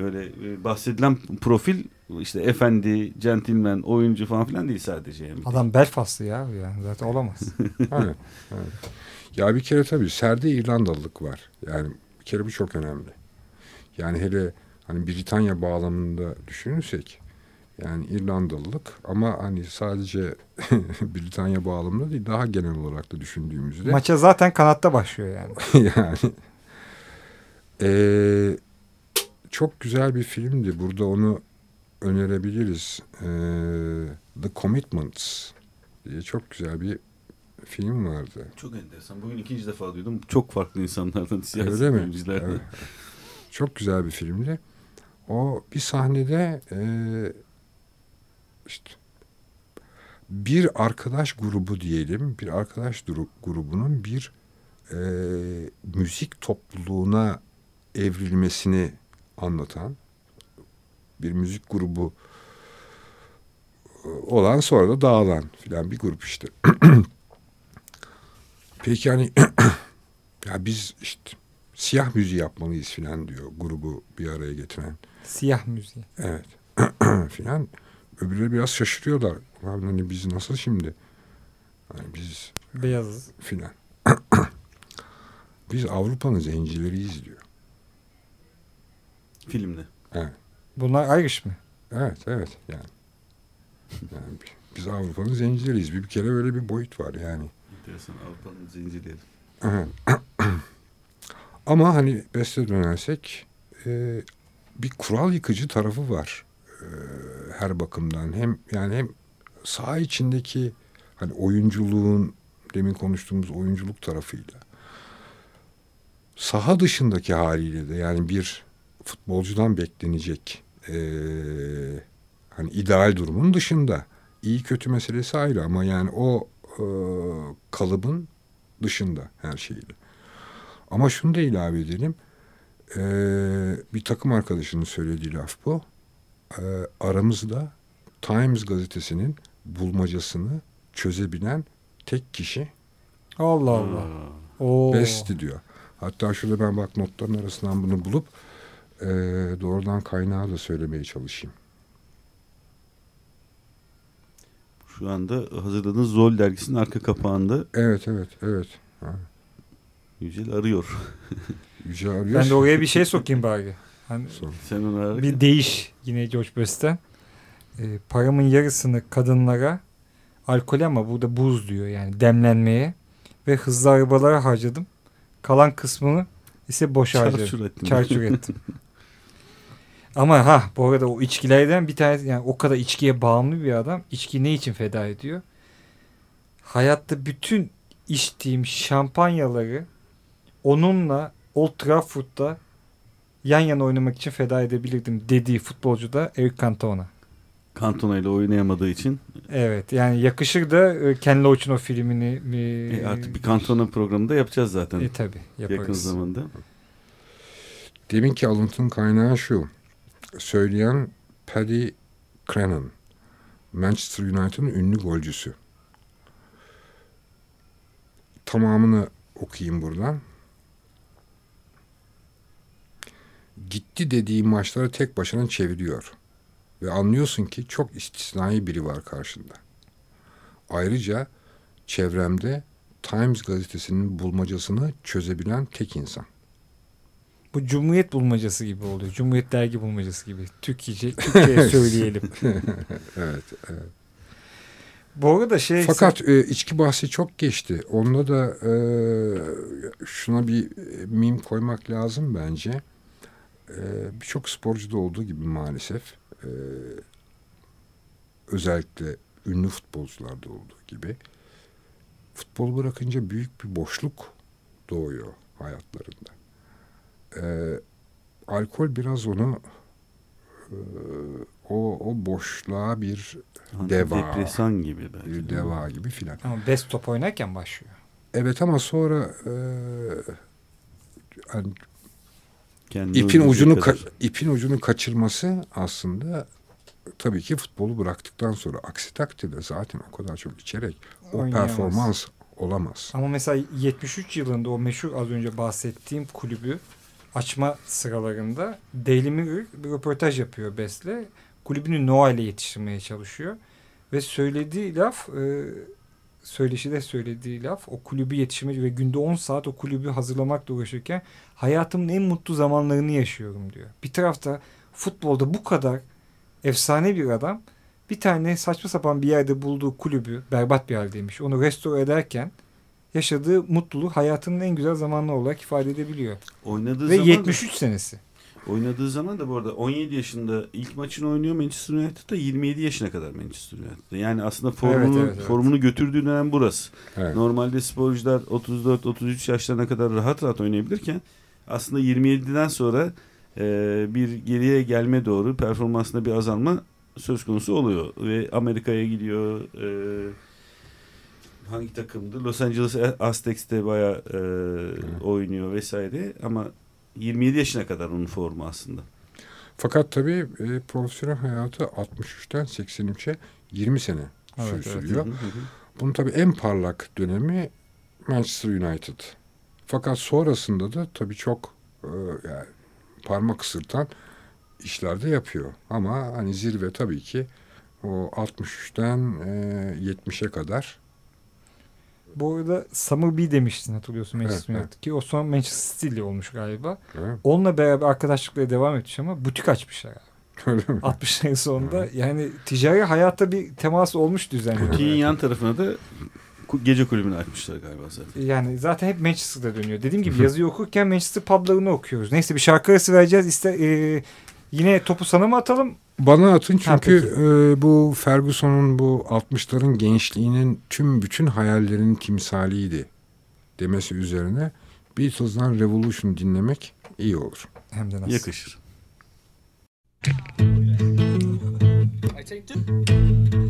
Öyle e, bahsedilen profil işte efendi, centilmen, oyuncu falan filan değil sadece yani. Adam Belfastlı ya yani zaten olamaz. [LAUGHS] evet, evet. Ya bir kere tabii serde İrlandalılık var. Yani bir kere bu çok önemli. Yani hele hani Britanya bağlamında düşünürsek yani İrlandalılık ama hani sadece [LAUGHS] Britanya bağlamında değil daha genel olarak da düşündüğümüzde Maça zaten kanatta başlıyor yani. [LAUGHS] yani Ee, çok güzel bir filmdi. Burada onu önerebiliriz. Ee, The Commitments diye çok güzel bir film vardı. Çok enteresan. Bugün ikinci defa duydum. Çok farklı insanlardan siyasi Öyle mi? Evet. Çok güzel bir filmdi. O bir sahnede e, işte bir arkadaş grubu diyelim, bir arkadaş grubunun bir e, müzik topluluğuna evrilmesini anlatan bir müzik grubu e, olan sonra da dağılan filan bir grup işte. [CLEARS THROAT] Peki hani [CLEARS THROAT] ya biz işte siyah müziği yapmalıyız filan diyor grubu bir araya getiren. Siyah müziği. Evet. [CLEARS THROAT] filan. Öbürleri biraz şaşırıyorlar. Hani biz nasıl şimdi? Hani biz Beyazız. filan. biz Avrupa'nın zencileriyiz diyor. Filmde. Evet. Bunlar Irish mi? Evet, evet yani. yani biz Avrupa'nın zencileriyiz. Bir, bir kere böyle bir boyut var yani. Enteresan. Avrupa'nın zincirleri. Evet. [CLEARS THROAT] Ama hani beste dönersek e, bir kural yıkıcı tarafı var e, her bakımdan. Hem yani hem saha içindeki hani oyunculuğun demin konuştuğumuz oyunculuk tarafıyla saha dışındaki haliyle de yani bir futbolcudan beklenecek e, hani ideal durumun dışında iyi kötü meselesi ayrı ama yani o e, kalıbın dışında her şeyle. Ama şunu da ilave edelim. Ee, bir takım arkadaşının söylediği laf bu. Ee, aramızda Times gazetesinin bulmacasını çözebilen tek kişi Allah Allah. Oo. Best'i diyor. Hatta şurada ben bak notların arasından bunu bulup e, doğrudan kaynağı da söylemeye çalışayım. Şu anda hazırladığınız Zol dergisinin arka kapağında Evet evet evet. Ha, Yücel arıyor. [LAUGHS] Yüce arıyor. Ben de oraya bir şey sokayım bari. Hani. Sen onu ara. bir değiş yine George Best'ten. Ee, paramın yarısını kadınlara alkol ama burada buz diyor yani demlenmeye ve hızlı arabalara harcadım. Kalan kısmını ise boş harcadım. Çarçur [LAUGHS] ettim. Ama ha bu arada o içkilerden bir tanesi yani o kadar içkiye bağımlı bir adam içki ne için feda ediyor? Hayatta bütün içtiğim şampanyaları onunla Old Trafford'da yan yana oynamak için feda edebilirdim dediği futbolcu da Eric Cantona. Cantona ile oynayamadığı için Evet yani yakışır da e, Ken Loach'un o filmini e, e, artık bir Cantona programı da yapacağız zaten e, tabii yaparız. yakın zamanda. Deminki alıntının kaynağı şu. Söyleyen Paddy Crennan. Manchester United'ın ünlü golcüsü. Tamamını okuyayım buradan. Gitti dediği maçları tek başına çeviriyor. Ve anlıyorsun ki çok istisnai biri var karşında. Ayrıca çevremde Times gazetesinin bulmacasını çözebilen tek insan. Bu Cumhuriyet bulmacası gibi oluyor. Cumhuriyet dergi bulmacası gibi. Türkçe, Türkçe [LAUGHS] söyleyelim. [LAUGHS] Evet, evet. Bu arada şey Fakat e, içki bahsi çok geçti. Onda da e, şuna bir e, mim koymak lazım bence. E, Birçok sporcuda olduğu gibi maalesef e, özellikle ünlü futbolcularda olduğu gibi futbol bırakınca büyük bir boşluk doğuyor hayatlarında. E, alkol biraz onu e, o, o boşluğa bir Deva. Depresan gibi belki. bir deva gibi filan. ama best top oynarken başlıyor. Evet ama sonra e, hani Kendini ipin ucunu kadar. ka- ipin ucunu kaçırması aslında tabii ki futbolu bıraktıktan sonra aksi takdirde zaten o kadar çok içerek o performans olamaz. Ama mesela 73 yılında o meşhur az önce bahsettiğim kulübü açma sıralarında Daily Mirror bir röportaj yapıyor Best'le. Kulübünü Noah ile yetiştirmeye çalışıyor. Ve söylediği laf e, söyleşide söylediği laf o kulübü yetiştirmek ve günde 10 saat o kulübü hazırlamakla uğraşırken hayatımın en mutlu zamanlarını yaşıyorum diyor. Bir tarafta futbolda bu kadar efsane bir adam bir tane saçma sapan bir yerde bulduğu kulübü berbat bir haldeymiş. Onu restore ederken yaşadığı mutluluğu hayatının en güzel zamanları olarak ifade edebiliyor. Oynadığı Ve zaman 73 senesi. Oynadığı zaman da bu arada 17 yaşında ilk maçını oynuyor Manchester United'da 27 yaşına kadar Manchester United'da. Yani aslında formunu, Evet, evet, evet. formunu götürdüğü dönem burası. Evet. Normalde sporcular 34-33 yaşlarına kadar rahat rahat oynayabilirken aslında 27'den sonra e, bir geriye gelme doğru performansında bir azalma söz konusu oluyor. Ve Amerika'ya gidiyor. E, hangi takımdı? Los Angeles Aztecs'te bayağı e, oynuyor vesaire. Ama 27 yaşına kadar onun formu aslında. Fakat tabii e, profesyonel hayatı 63'ten 83'e 20 sene Evet, sür- evet. sürüyor. Hı. Bunun tabii en parlak dönemi Manchester United. Fakat sonrasında da tabii çok e, yani parmak ısırtan işler de yapıyor. Ama hani zirve tabii ki o 63'ten e, 70'e kadar Bu arada Summer Bee demiştin hatırlıyorsun Manchester Evet, United ki o son Manchester City ile olmuş galiba. Evet. Onunla beraber arkadaşlıkları devam etmiş ama butik açmışlar. abi. öyle mi? 60'ların sonunda yani ticari hayatta bir temas olmuş düzenli. Butiğin yan tarafına da gece kulübünü açmışlar galiba zaten. Yani zaten hep Manchester'da dönüyor. Dediğim gibi yazıyı okurken Manchester publarını okuyoruz. Neyse bir şarkı arası vereceğiz. İste, e, yine topu sana mı atalım? Bana atın çünkü e, bu Ferguson'un bu 60'ların gençliğinin tüm bütün hayallerinin timsaliydi demesi üzerine Beatles'dan Revolution dinlemek iyi olur. Hem de nasıl? Yakışır. destruction.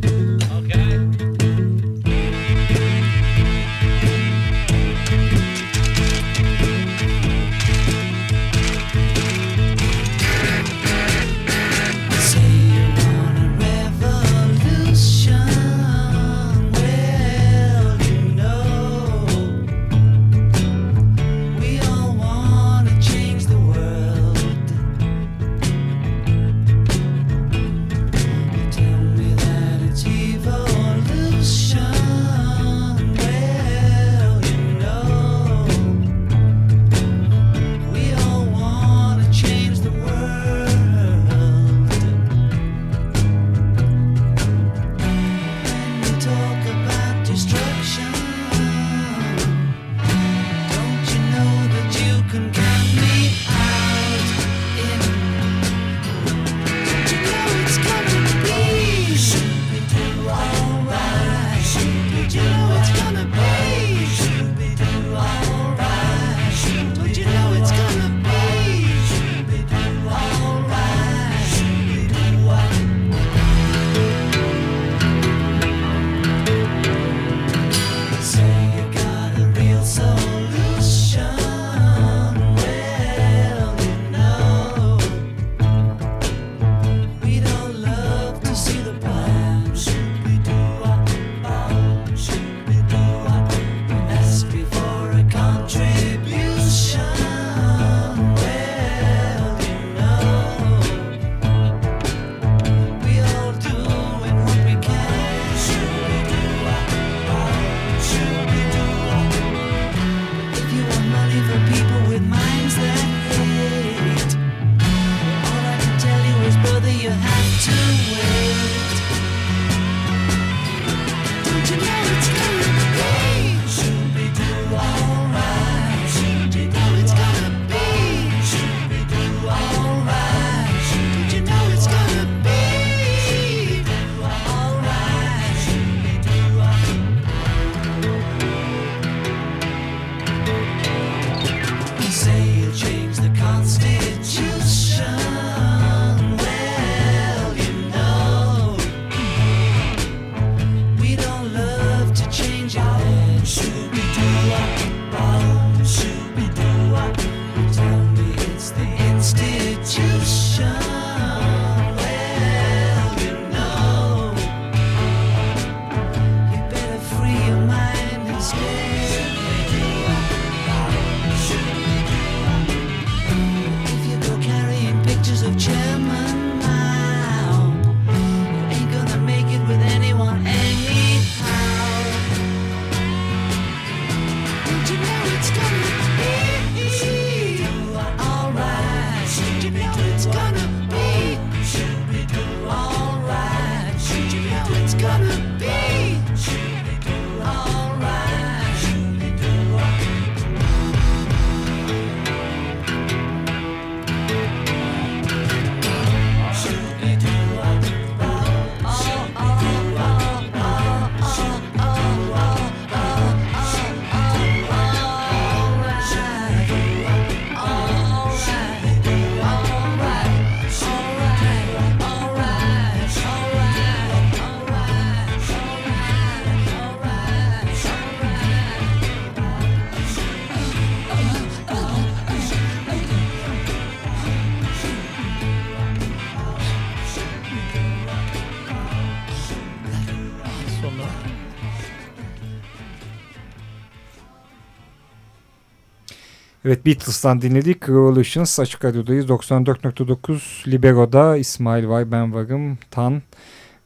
Evet Beatles'tan dinledik. Revolutions Açık Radyo'dayız. 94.9 Libero'da İsmail Vay ben varım. Tan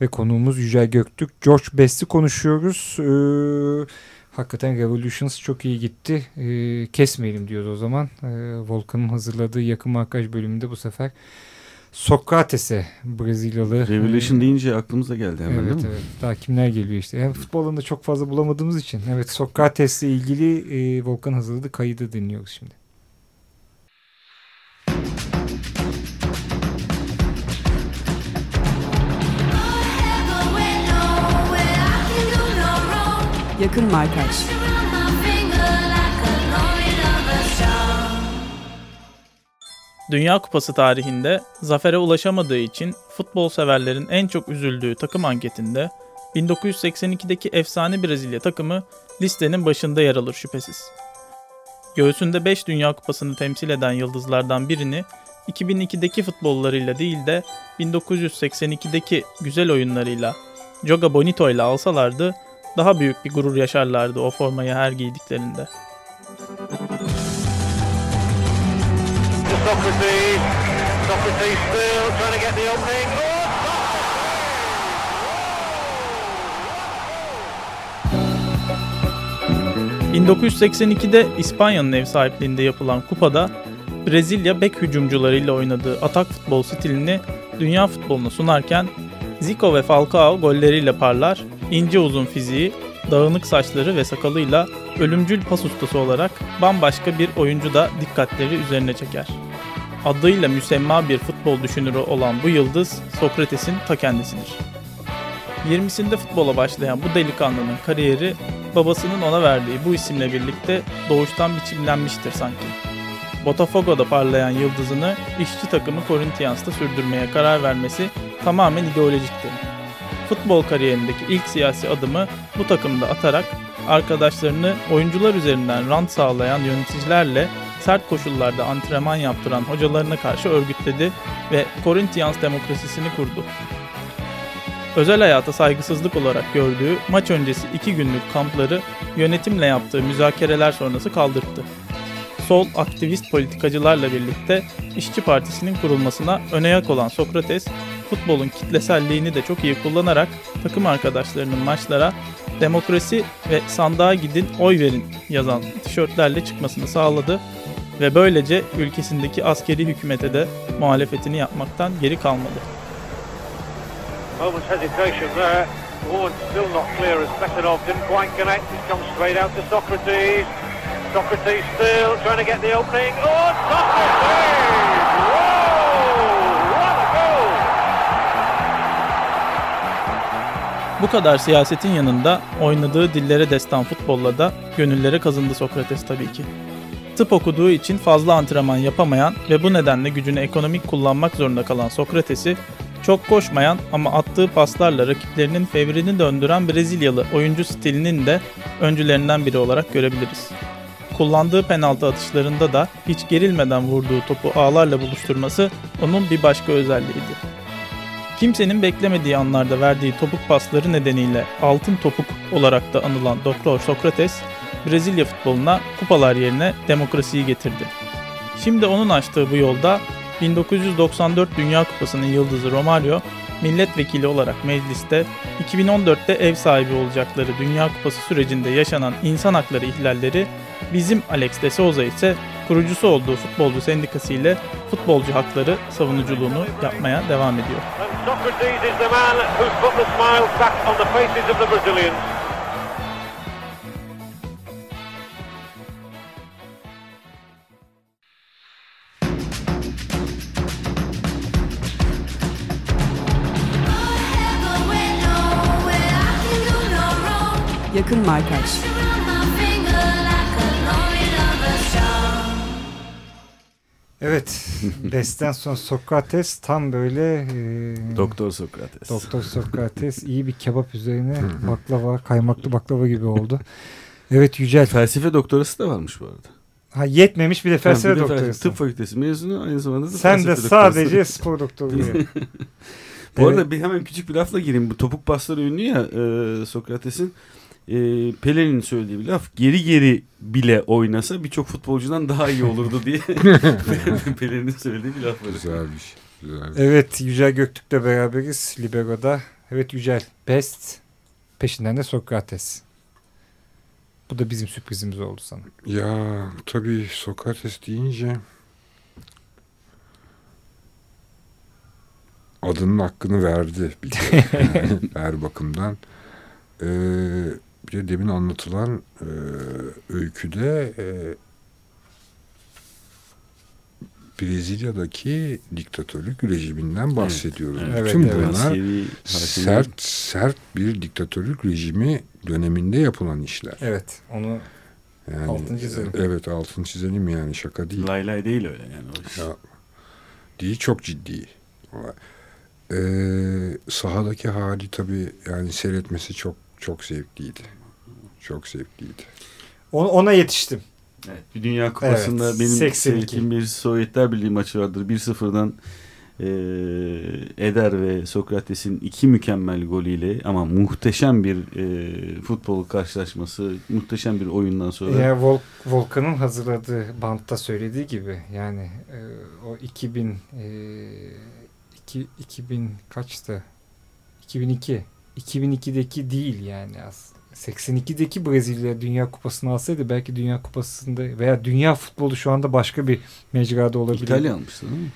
ve konuğumuz Yücel Göktürk. George Best'i konuşuyoruz. Ee, hakikaten Revolutions çok iyi gitti. Ee, kesmeyelim diyoruz o zaman. Ee, Volkan'ın hazırladığı yakın markaj bölümünde bu sefer Sokrates'e Brezilyalı. Revelation e, deyince aklımıza geldi hemen Evet değil mi? evet. Daha kimler geliyor işte. Hem futbol alanında çok fazla bulamadığımız için. Evet Sokrates'le ilgili e, Volkan hazırladığı kaydı dinliyoruz şimdi. Yakın Markaj Dünya Kupası tarihinde zafere ulaşamadığı için futbol severlerin en çok üzüldüğü takım anketinde 1982'deki efsane Brezilya takımı listenin başında yer alır şüphesiz. Göğsünde 5 Dünya Kupası'nı temsil eden yıldızlardan birini 2002'deki futbollarıyla değil de 1982'deki güzel oyunlarıyla Joga Bonito ile alsalardı daha büyük bir gurur yaşarlardı o formayı her giydiklerinde. Socrates. Socrates still trying to get the opening. Oh, 1982'de İspanya'nın ev sahipliğinde yapılan kupada Brezilya bek hücumcularıyla oynadığı atak futbol stilini dünya futboluna sunarken Zico ve Falcao golleriyle parlar, ince uzun fiziği, dağınık saçları ve sakalıyla ölümcül pas ustası olarak bambaşka bir oyuncu da dikkatleri üzerine çeker. Adıyla müsemma bir futbol düşünürü olan bu yıldız Sokrates'in ta kendisidir. 20'sinde futbola başlayan bu delikanlının kariyeri babasının ona verdiği bu isimle birlikte doğuştan biçimlenmiştir sanki. Botafogo'da parlayan yıldızını işçi takımı Corinthians'ta sürdürmeye karar vermesi tamamen ideolojikti. Futbol kariyerindeki ilk siyasi adımı bu takımda atarak arkadaşlarını oyuncular üzerinden rant sağlayan yöneticilerle sert koşullarda antrenman yaptıran hocalarına karşı örgütledi ve Corinthians demokrasisini kurdu. Özel hayata saygısızlık olarak gördüğü maç öncesi iki günlük kampları yönetimle yaptığı müzakereler sonrası kaldırdı. Sol aktivist politikacılarla birlikte İşçi Partisi'nin kurulmasına önayak olan Sokrates, futbolun kitleselliğini de çok iyi kullanarak takım arkadaşlarının maçlara demokrasi ve sandığa gidin oy verin yazan tişörtlerle çıkmasını sağladı ve böylece ülkesindeki askeri hükümete de muhalefetini yapmaktan geri kalmadı. Oh, and still not clear as Betanov didn't quite connect. It comes straight out to Socrates. Socrates still trying to get the opening. Oh, Socrates! Whoa! What a goal! Bu kadar siyasetin yanında oynadığı dillere destan futbolla da gönüllere kazındı Sokrates tabii ki. Tıp okuduğu için fazla antrenman yapamayan ve bu nedenle gücünü ekonomik kullanmak zorunda kalan Sokrates'i çok koşmayan ama attığı paslarla rakiplerinin fevrini döndüren Brezilyalı oyuncu stilinin de öncülerinden biri olarak görebiliriz. Kullandığı penaltı atışlarında da hiç gerilmeden vurduğu topu ağlarla buluşturması onun bir başka özelliğiydi. Kimsenin beklemediği anlarda verdiği topuk pasları nedeniyle altın topuk olarak da anılan Doktor Sokrates, Brezilya futboluna kupalar yerine demokrasiyi getirdi. Şimdi onun açtığı bu yolda 1994 Dünya Kupası'nın yıldızı Romario, milletvekili olarak mecliste 2014'te ev sahibi olacakları Dünya Kupası sürecinde yaşanan insan hakları ihlalleri, bizim Alex de Souza ise kurucusu olduğu futbolcu sendikası ile futbolcu hakları savunuculuğunu yapmaya devam ediyor. [LAUGHS] Evet. Besten son Sokrates tam böyle e, Doktor Sokrates. Doktor Sokrates iyi bir kebap üzerine baklava, kaymaklı baklava gibi oldu. Evet Yücel. Felsefe doktorası da varmış bu arada. Ha yetmemiş bir de felsefe de doktorası. Tıp fakültesi mezunu aynı zamanda da Sen de sadece doktorası. spor doktoru. [LAUGHS] Bu arada bir hemen küçük bir lafla gireyim. Bu topuk pasları ünlü ya e, Sokrates'in. E, Pele'nin söylediği bir laf. Geri geri bile oynasa birçok futbolcudan daha iyi olurdu diye [LAUGHS] [LAUGHS] Pele'nin söylediği bir laf var. Güzelmiş. Güzel. Evet Yücel Göktürk'le beraberiz Libero'da. Evet Yücel Best peşinden de Sokrates. Bu da bizim sürprizimiz oldu sana. Ya tabii Sokrates deyince adının hakkını verdi bir [LAUGHS] her bakımdan. Ee, bir de demin anlatılan e, öyküde e, Brezilya'daki diktatörlük rejiminden bahsediyoruz. Evet, Bütün evet. bunlar hakimiyet. sert sert bir diktatörlük rejimi döneminde yapılan işler. Evet onu Yani, Altını çizelim. Evet altını çizelim yani şaka değil. Lay lay değil öyle yani. O iş. Ya, değil çok ciddi. Ee, sahadaki hali tabii yani seyretmesi çok çok zevkliydi. Çok zevkliydi. ona, yetiştim. Evet, bir Dünya Kupası'nda Evet, benim 82. seyrettiğim bir Sovyetler Birliği maçı vardır. 1-0'dan e, Eder ve Sokrates'in iki mükemmel golüyle ama muhteşem bir e, futbol karşılaşması, muhteşem bir oyundan sonra Ya Vol Volkan'ın hazırladığı bantta söylediği gibi yani e, o 2000 e, iki, 2000 kaçtı? 2002. 2002'deki değil yani aslında. 82'deki Brezilya Dünya Kupası'nı alsaydı belki Dünya Kupası'nda veya dünya futbolu şu anda başka bir mecrada olabilir. İtalya almıştı değil mi?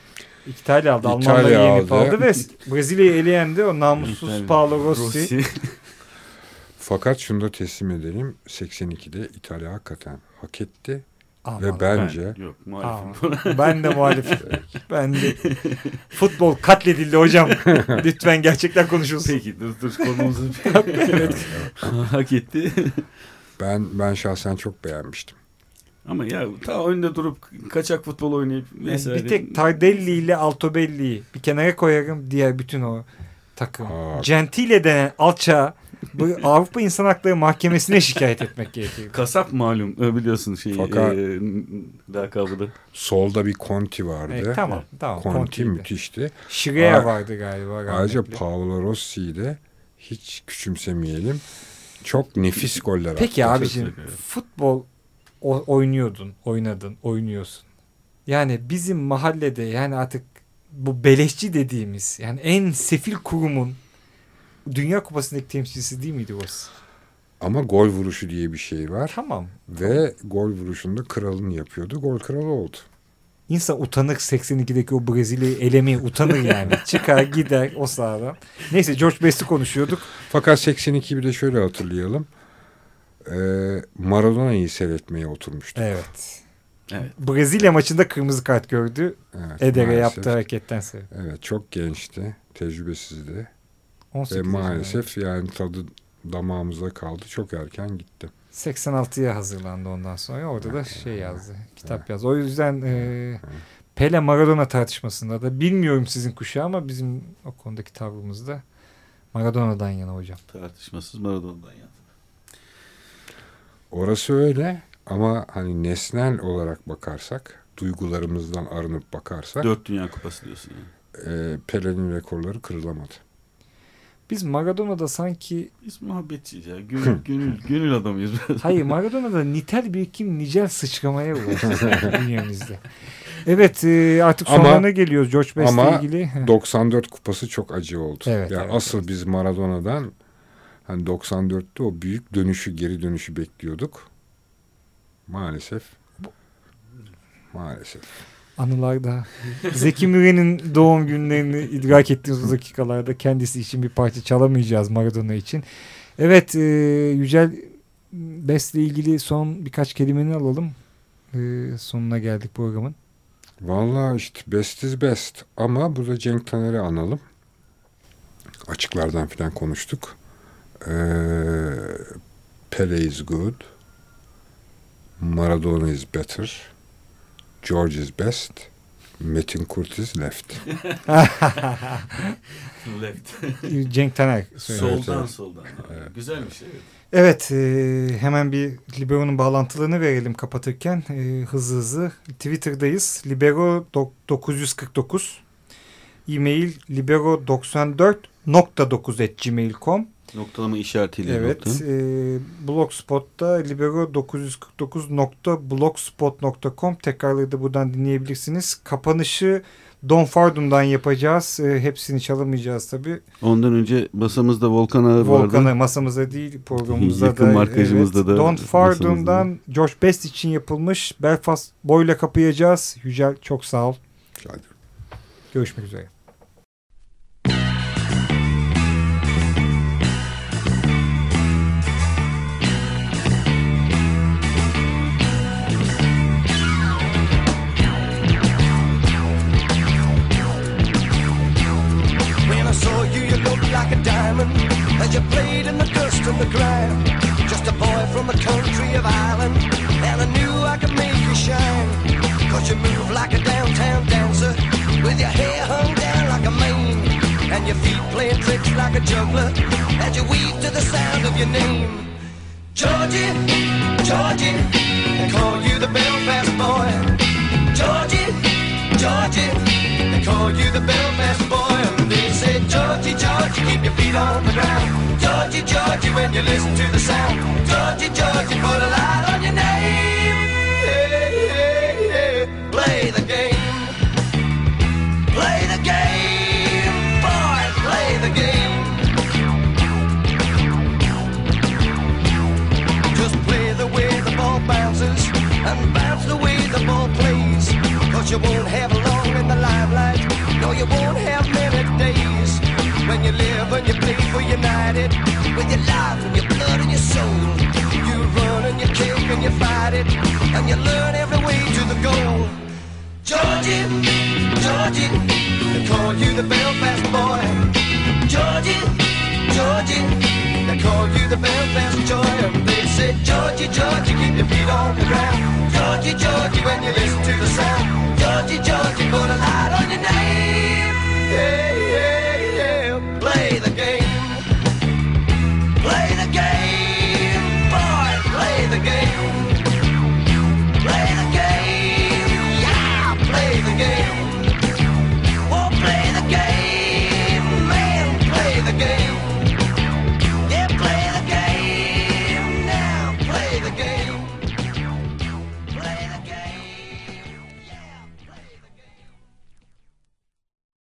İtalya aldı. İtalya Almanları yenip aldı. aldı ve Brezilya'yı eleyen de o namussuz İtalya. Paolo Rossi. Fakat şunu da teslim edelim. 82'de İtalya hakikaten hak etti. Aman. Ve bence Ben, yok muhalifim. Aman. ben de muhalifim. ben de. Futbol katledildi hocam. [LAUGHS] Lütfen gerçekten konuşulsun. Peki dur dur konumuzu [LAUGHS] hak etti. ben ben şahsen çok beğenmiştim. Ama ya ta önünde durup kaçak futbol oynayıp Yani vesaire. bir tek Tardelli ile Altobelli'yi bir kenara koyarım. Diğer bütün o takım. Aa. Gentile denen alçağı bu Avrupa İnsan Hakları Mahkemesi'ne şikayet etmek gerekiyor. Kasap malum e, biliyorsun şey Fakat- e, lakabı da. Solda bir Conti vardı. Evet, tamam tamam. Conti Conti'ydi. müthişti. Şireya vardı galiba. Ayrıca rahmetli. Paolo Rossi'yi hiç küçümsemeyelim. Çok nefis goller Peki attı. abicim futbol oynuyordun, oynadın, oynuyorsun. Yani bizim mahallede yani artık bu beleşçi dediğimiz yani en sefil kurumun Dünya Kupası'ndaki temsilcisi değil miydi Rossi? Ama gol vuruşu diye bir şey var. Tamam. Ve gol vuruşunda kralını yapıyordu. Gol kralı oldu. İnsan utanır 82'deki o Brezilya'yı elemeye utanır yani. [LAUGHS] Çıkar gider o sahadan. Neyse George Best'i konuşuyorduk. Fakat 82'yi bir de şöyle hatırlayalım. Ee, Maradona'yı seyretmeye oturmuştuk. Evet. Evet. Brezilya maçında kırmızı kart gördü. Evet, Eder'e maalesef. yaptığı hareketten sebep. Evet çok gençti. Tecrübesizdi. 18 Ve maalesef yani tadı damağımızda kaldı. Çok erken gitti. 86'ya hazırlandı ondan sonra. Orada da şey yazdı. Kitap yazdı. O yüzden e, Pele Maradona tartışmasında da bilmiyorum sizin kuşağı ama bizim o konudaki tavrımızda Maradona'dan yana hocam. Tartışmasız Maradona'dan ya. Orası öyle ama hani nesnel olarak bakarsak, duygularımızdan arınıp bakarsak Dört Dünya Kupası diyorsun yani. e, Pele'nin rekorları kırılamadı. Biz Maradona'da sanki Biz muhabbetçiyiz ya. Gönül, gönül, gönül adamıyız. hayır Maradona'da nitel birikim nicel sıçramaya uğraştık dünyamızda. [LAUGHS] Evet e, artık Ama- sonlarına geliyoruz George Best'le ama ilgili. 94 kupası çok acı oldu. Evet, yani evet, asıl evet. biz Maradona'dan hani 94'te o büyük dönüşü, geri dönüşü bekliyorduk. Maalesef. Maalesef. Anılarda Zeki Müren'in doğum günlerini idrak ettiğimiz dakikalarda kendisi için bir parça çalamayacağız Maradona için. Evet e, Yücel Best'le ilgili son birkaç kelimeni alalım. E, sonuna geldik programın. Vallahi işte best is best. Ama burada Cenk Taner'i analım. Açıklardan falan konuştuk. Ee, Pele is good. Maradona is better. George is best. Metin Kurt is left. [LAUGHS] Left. [LAUGHS] Cenk Taner. soldan evet. soldan. Güzelmiş evet. Evet e, hemen bir Libero'nun bağlantılarını verelim kapatırken e, hızlı hızlı. Twitter'dayız. Libero dok- 949 e-mail libero94.9 Noktalama işaretiyle. Evet. nokta. E, Blogspot'ta libero949.blogspot.com tekrarları da buradan dinleyebilirsiniz. Kapanışı Don Fardum'dan yapacağız. E, hepsini çalamayacağız tabii. Ondan önce basamızda Volkan Ağır Volkan'ı vardı. masamızda değil programımızda Yakın da. markajımızda da Don masamızda. Fardum'dan George Best için yapılmış Belfast boyla kapayacağız. Yücel çok sağ ol. Rica ederim. Görüşmek üzere. Diamond as you played in the dust and the grime. Just a boy from the country of Ireland, and I knew I could make you shine. Cause you move like a downtown dancer, with your hair hung down like a mane, and your feet playing tricks like a juggler as you weave to the sound of your name. Georgie, Georgie, they call you the Belfast boy. Georgie, Georgie, they call you the Belfast boy. Georgie, Georgie, keep your feet on the ground. Georgie, Georgie, when you listen to the sound. Georgie, Georgie, put a light on your name. Hey, hey, hey. Play the game. Play the game. Play the game. Just play the way the ball bounces and bounce the way the ball plays. Cause you won't have long in the limelight. No, you won't have many days when you live, and you bleed, for united. With your life and your blood and your soul. You run and you kick and you fight it. And you learn every way to the goal. Georgie, Georgie, they call you the Belfast boy. Georgie, Georgie, they call you the Belfast joy. They say, Georgie, Georgie, keep your feet on the ground. Georgie, Georgie, when you listen to the sound. Georgie, Georgie, put a light on your name. Yeah, yeah play the game. Play the game, boy, play the game.